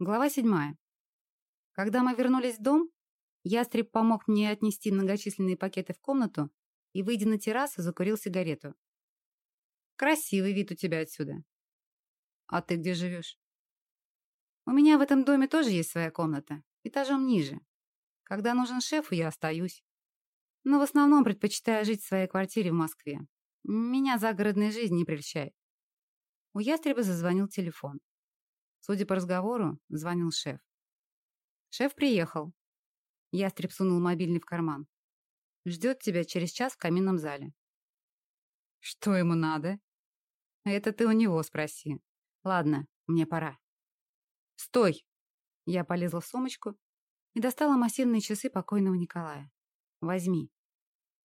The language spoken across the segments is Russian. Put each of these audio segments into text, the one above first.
Глава седьмая. Когда мы вернулись в дом, ястреб помог мне отнести многочисленные пакеты в комнату и, выйдя на террасу, закурил сигарету. «Красивый вид у тебя отсюда. А ты где живешь?» «У меня в этом доме тоже есть своя комната, этажом ниже. Когда нужен шефу, я остаюсь. Но в основном предпочитаю жить в своей квартире в Москве. Меня загородная жизнь не прельщает». У ястреба зазвонил телефон. Судя по разговору, звонил шеф. Шеф приехал. Ястреб сунул мобильный в карман. Ждет тебя через час в каминном зале. Что ему надо? Это ты у него спроси. Ладно, мне пора. Стой! Я полезла в сумочку и достала массивные часы покойного Николая. Возьми.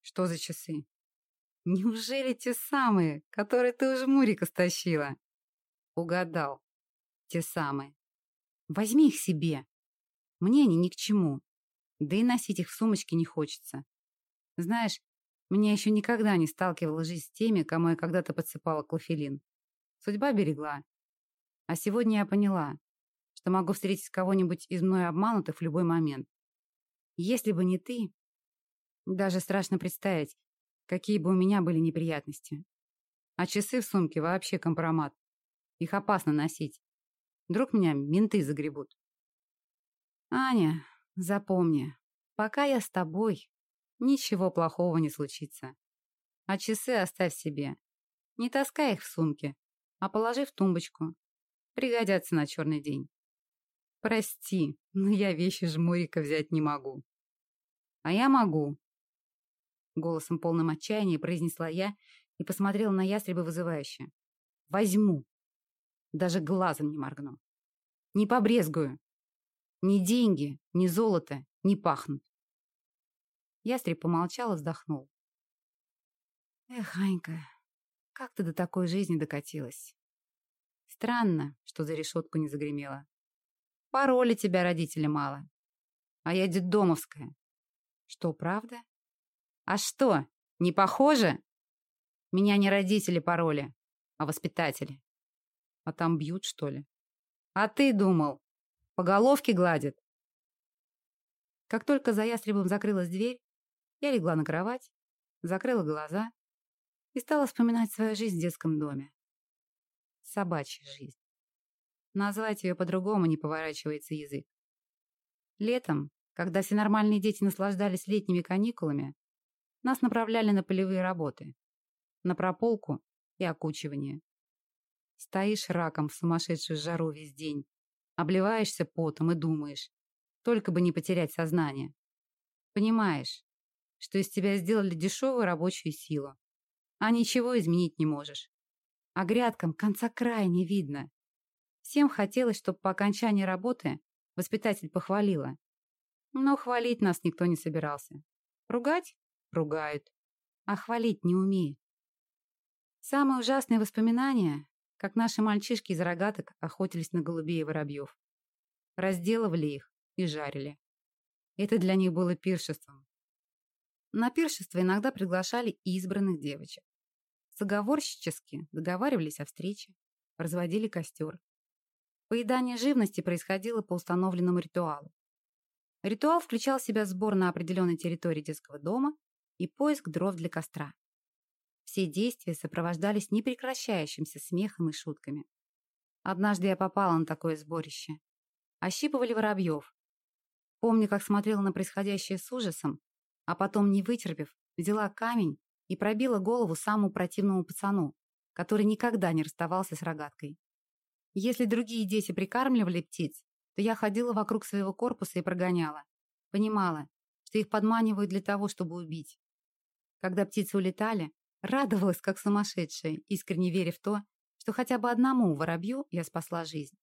Что за часы? Неужели те самые, которые ты у жмурика стащила? Угадал. Те самые. Возьми их себе. Мне они ни к чему. Да и носить их в сумочке не хочется. Знаешь, меня еще никогда не сталкивала жизнь с теми, кому я когда-то подсыпала клофелин. Судьба берегла. А сегодня я поняла, что могу встретить кого-нибудь из мной обманутых в любой момент. Если бы не ты, даже страшно представить, какие бы у меня были неприятности. А часы в сумке вообще компромат. Их опасно носить. Вдруг меня менты загребут. Аня, запомни, пока я с тобой, ничего плохого не случится. А часы оставь себе. Не таскай их в сумке, а положи в тумбочку. Пригодятся на черный день. Прости, но я вещи жмурика взять не могу. А я могу. Голосом полным отчаяния произнесла я и посмотрела на ястреба вызывающе. Возьму. Даже глазом не моргну. Не побрезгую. Ни деньги, ни золото не пахнут. Ястреб помолчал и вздохнул. Эх, Анька, как ты до такой жизни докатилась? Странно, что за решетку не загремела. Пароли тебя родители мало. А я детдомовская. Что, правда? А что, не похоже? Меня не родители пароли, а воспитатели. А там бьют, что ли? А ты думал, по головке гладят? Как только за ястребом закрылась дверь, я легла на кровать, закрыла глаза и стала вспоминать свою жизнь в детском доме. Собачья жизнь. Назвать ее по-другому не поворачивается язык. Летом, когда все нормальные дети наслаждались летними каникулами, нас направляли на полевые работы, на прополку и окучивание. Стоишь раком в сумасшедшую жару весь день, обливаешься потом и думаешь, только бы не потерять сознание. Понимаешь, что из тебя сделали дешевую рабочую силу, а ничего изменить не можешь. А грядкам конца края не видно. Всем хотелось, чтобы по окончании работы воспитатель похвалила. Но хвалить нас никто не собирался. Ругать? Ругают. А хвалить не умеют. Самые ужасные воспоминания как наши мальчишки из рогаток охотились на голубей и воробьев. Разделывали их и жарили. Это для них было пиршеством. На пиршество иногда приглашали избранных девочек. Заговорщически договаривались о встрече, разводили костер. Поедание живности происходило по установленному ритуалу. Ритуал включал в себя сбор на определенной территории детского дома и поиск дров для костра. Все действия сопровождались непрекращающимся смехом и шутками. Однажды я попала на такое сборище. Ощипывали воробьев. Помню, как смотрела на происходящее с ужасом, а потом, не вытерпев, взяла камень и пробила голову самому противному пацану, который никогда не расставался с рогаткой. Если другие дети прикармливали птиц, то я ходила вокруг своего корпуса и прогоняла. Понимала, что их подманивают для того, чтобы убить. Когда птицы улетали, Радовалась, как сумасшедшая, искренне веря в то, что хотя бы одному воробью я спасла жизнь.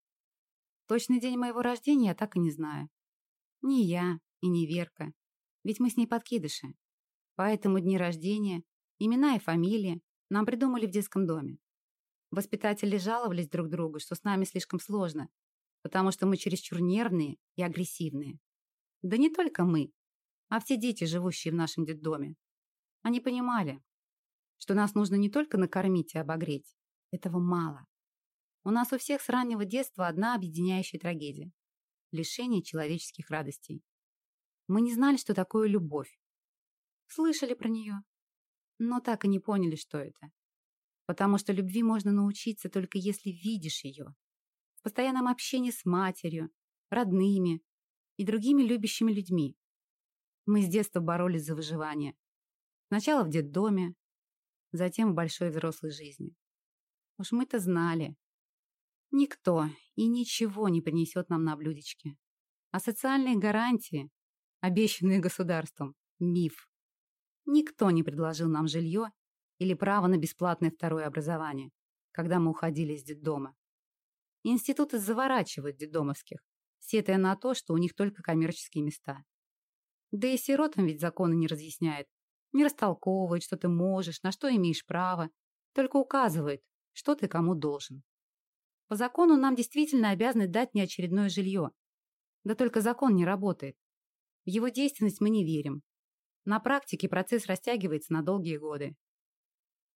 Точный день моего рождения я так и не знаю. Ни я и ни Верка, ведь мы с ней подкидыши. Поэтому дни рождения, имена и фамилии нам придумали в детском доме. Воспитатели жаловались друг другу, что с нами слишком сложно, потому что мы чересчур нервные и агрессивные. Да не только мы, а все дети, живущие в нашем детдоме. Они понимали, что нас нужно не только накормить и обогреть. Этого мало. У нас у всех с раннего детства одна объединяющая трагедия. лишение человеческих радостей. Мы не знали, что такое любовь. Слышали про нее, но так и не поняли, что это. Потому что любви можно научиться только если видишь ее. В постоянном общении с матерью, родными и другими любящими людьми. Мы с детства боролись за выживание. Сначала в детдоме, затем в большой взрослой жизни. Уж мы-то знали. Никто и ничего не принесет нам на блюдечке. А социальные гарантии, обещанные государством, миф. Никто не предложил нам жилье или право на бесплатное второе образование, когда мы уходили из детдома. Институты заворачивают детдомовских, сетая на то, что у них только коммерческие места. Да и сиротам ведь законы не разъясняет, не растолковывает, что ты можешь, на что имеешь право, только указывает, что ты кому должен. По закону нам действительно обязаны дать неочередное жилье. Да только закон не работает. В его действенность мы не верим. На практике процесс растягивается на долгие годы.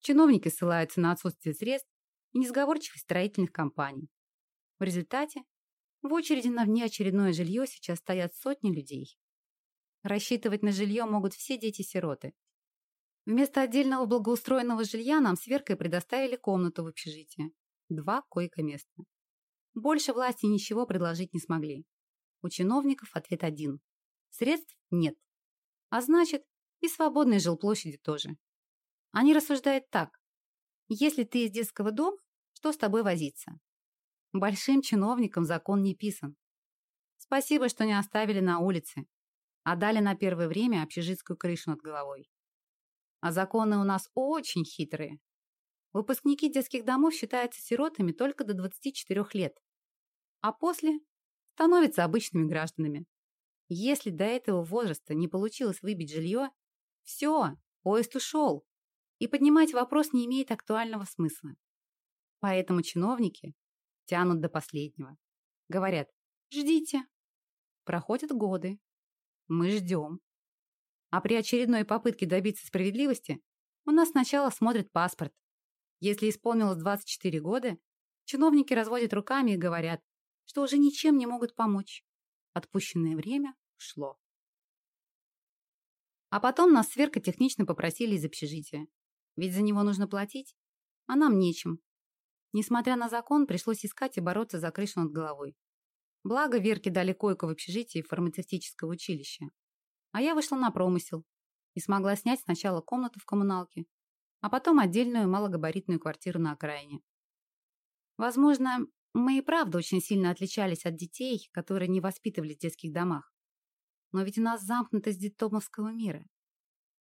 Чиновники ссылаются на отсутствие средств и несговорчивость строительных компаний. В результате в очереди на внеочередное жилье сейчас стоят сотни людей. Рассчитывать на жилье могут все дети-сироты. Вместо отдельного благоустроенного жилья нам с Веркой предоставили комнату в общежитии. Два койко-места. Больше власти ничего предложить не смогли. У чиновников ответ один. Средств нет. А значит, и свободной жилплощади тоже. Они рассуждают так. Если ты из детского дома, что с тобой возиться? Большим чиновникам закон не писан. Спасибо, что не оставили на улице, а дали на первое время общежитскую крышу над головой. А законы у нас очень хитрые. Выпускники детских домов считаются сиротами только до 24 лет, а после становятся обычными гражданами. Если до этого возраста не получилось выбить жилье, все, поезд ушел, и поднимать вопрос не имеет актуального смысла. Поэтому чиновники тянут до последнего. Говорят, ждите. Проходят годы. Мы ждем. А при очередной попытке добиться справедливости у нас сначала смотрят паспорт. Если исполнилось 24 года, чиновники разводят руками и говорят, что уже ничем не могут помочь. Отпущенное время шло. А потом нас сверка технично попросили из общежития. Ведь за него нужно платить, а нам нечем. Несмотря на закон, пришлось искать и бороться за крышу над головой. Благо, Верке дали койку в общежитии фармацевтического училища. А я вышла на промысел и смогла снять сначала комнату в коммуналке, а потом отдельную малогабаритную квартиру на окраине. Возможно, мы и правда очень сильно отличались от детей, которые не воспитывались в детских домах. Но ведь у нас замкнутость детдомовского мира.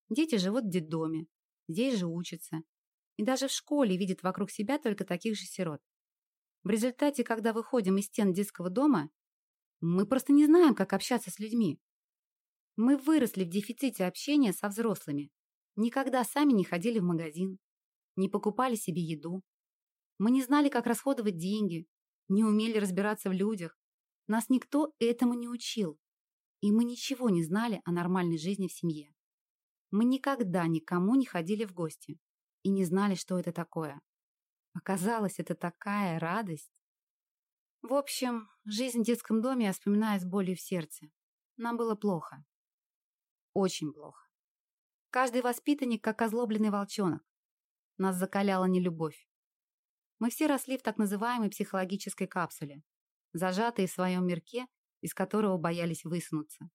Дети живут в детдоме, здесь же учатся. И даже в школе видят вокруг себя только таких же сирот. В результате, когда выходим из стен детского дома, мы просто не знаем, как общаться с людьми. Мы выросли в дефиците общения со взрослыми. Никогда сами не ходили в магазин, не покупали себе еду. Мы не знали, как расходовать деньги, не умели разбираться в людях. Нас никто этому не учил. И мы ничего не знали о нормальной жизни в семье. Мы никогда никому не ходили в гости и не знали, что это такое. Оказалось, это такая радость. В общем, жизнь в детском доме я вспоминаю с болью в сердце. Нам было плохо. Очень плохо. Каждый воспитанник как озлобленный волчонок. Нас закаляла нелюбовь. Мы все росли в так называемой психологической капсуле, зажатые в своем мирке, из которого боялись высунуться.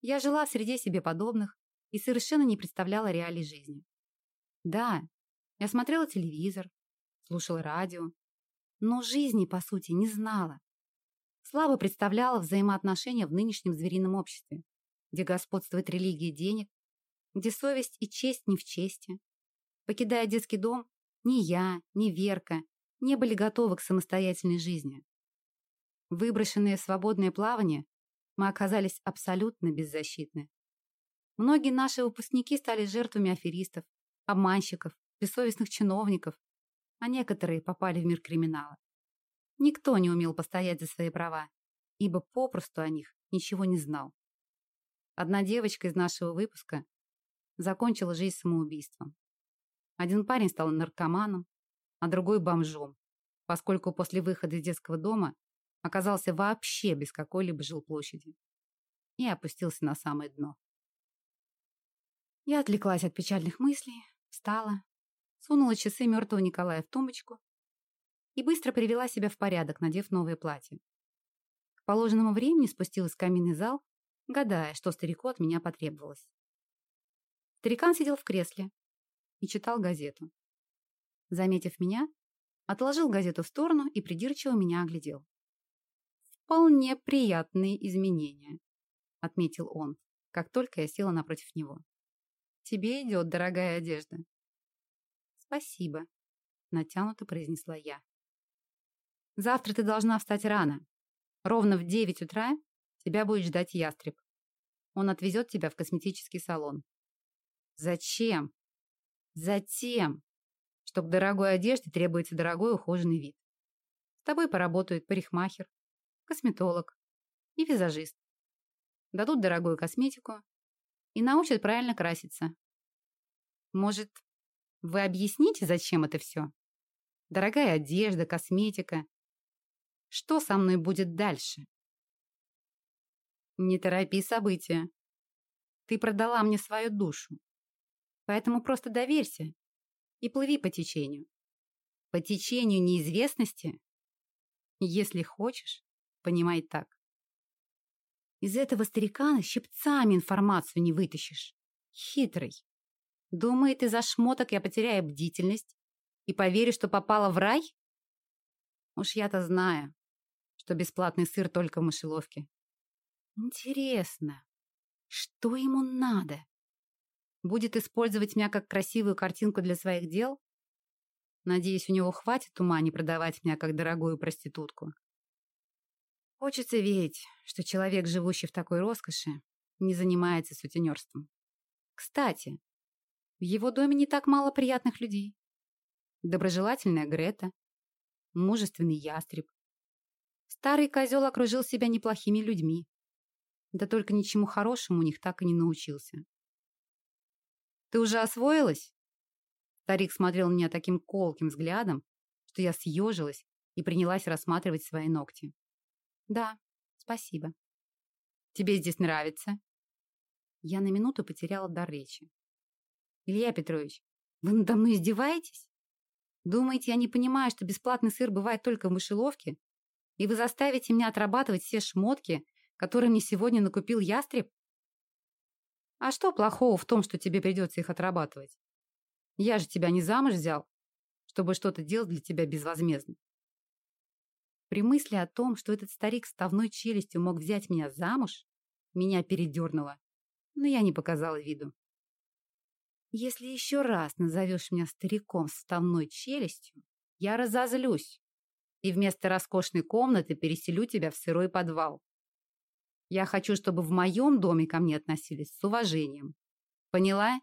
Я жила в среде себе подобных и совершенно не представляла реалий жизни. Да, я смотрела телевизор, слушала радио, но жизни, по сути, не знала. Слабо представляла взаимоотношения в нынешнем зверином обществе, где господствует религия денег, где совесть и честь не в чести. Покидая детский дом, ни я, ни Верка не были готовы к самостоятельной жизни. Выброшенные в свободное плавание, мы оказались абсолютно беззащитны. Многие наши выпускники стали жертвами аферистов, обманщиков, бессовестных чиновников, а некоторые попали в мир криминала. Никто не умел постоять за свои права, ибо попросту о них ничего не знал. Одна девочка из нашего выпуска закончила жизнь самоубийством. Один парень стал наркоманом, а другой бомжом, поскольку после выхода из детского дома оказался вообще без какой-либо жилплощади и опустился на самое дно. Я отвлеклась от печальных мыслей, встала, сунула часы мертвого Николая в тумбочку и быстро привела себя в порядок, надев новое платье. К положенному времени спустилась в каминный зал, гадая, что старику от меня потребовалось. Старикан сидел в кресле и читал газету. Заметив меня, отложил газету в сторону и придирчиво меня оглядел. «Вполне приятные изменения», — отметил он, как только я села напротив него. «Тебе идет дорогая одежда». «Спасибо», — натянуто произнесла я. «Завтра ты должна встать рано. Ровно в девять утра тебя будет ждать ястреб. Он отвезет тебя в косметический салон». «Зачем?» «Затем, что к дорогой одежде требуется дорогой ухоженный вид. С тобой поработают парикмахер, косметолог и визажист. Дадут дорогую косметику и научат правильно краситься. Может, вы объясните, зачем это все? Дорогая одежда, косметика. Что со мной будет дальше? Не торопи события. Ты продала мне свою душу. Поэтому просто доверься и плыви по течению. По течению неизвестности, если хочешь, понимай так. Из этого старикана щипцами информацию не вытащишь. Хитрый. Думает, из-за шмоток я потеряю бдительность и поверю, что попала в рай? Уж я-то знаю, что бесплатный сыр только в мышеловке. Интересно, что ему надо? Будет использовать меня как красивую картинку для своих дел? Надеюсь, у него хватит ума не продавать меня как дорогую проститутку. Хочется верить, что человек, живущий в такой роскоши, не занимается сутенерством. Кстати, в его доме не так мало приятных людей. Доброжелательная Грета, мужественный ястреб. Старый козел окружил себя неплохими людьми. Да только ничему хорошему у них так и не научился. Ты уже освоилась?» Старик смотрел на меня таким колким взглядом, что я съежилась и принялась рассматривать свои ногти. «Да, спасибо. Тебе здесь нравится?» Я на минуту потеряла дар речи. «Илья Петрович, вы надо мной издеваетесь? Думаете, я не понимаю, что бесплатный сыр бывает только в мышеловке? И вы заставите меня отрабатывать все шмотки, которые мне сегодня накупил ястреб? А что плохого в том, что тебе придется их отрабатывать? Я же тебя не замуж взял, чтобы что-то делать для тебя безвозмездно. При мысли о том, что этот старик с ставной челюстью мог взять меня замуж, меня передернуло, но я не показала виду. Если еще раз назовешь меня стариком с ставной челюстью, я разозлюсь и вместо роскошной комнаты переселю тебя в сырой подвал. Я хочу, чтобы в моем доме ко мне относились с уважением. Поняла?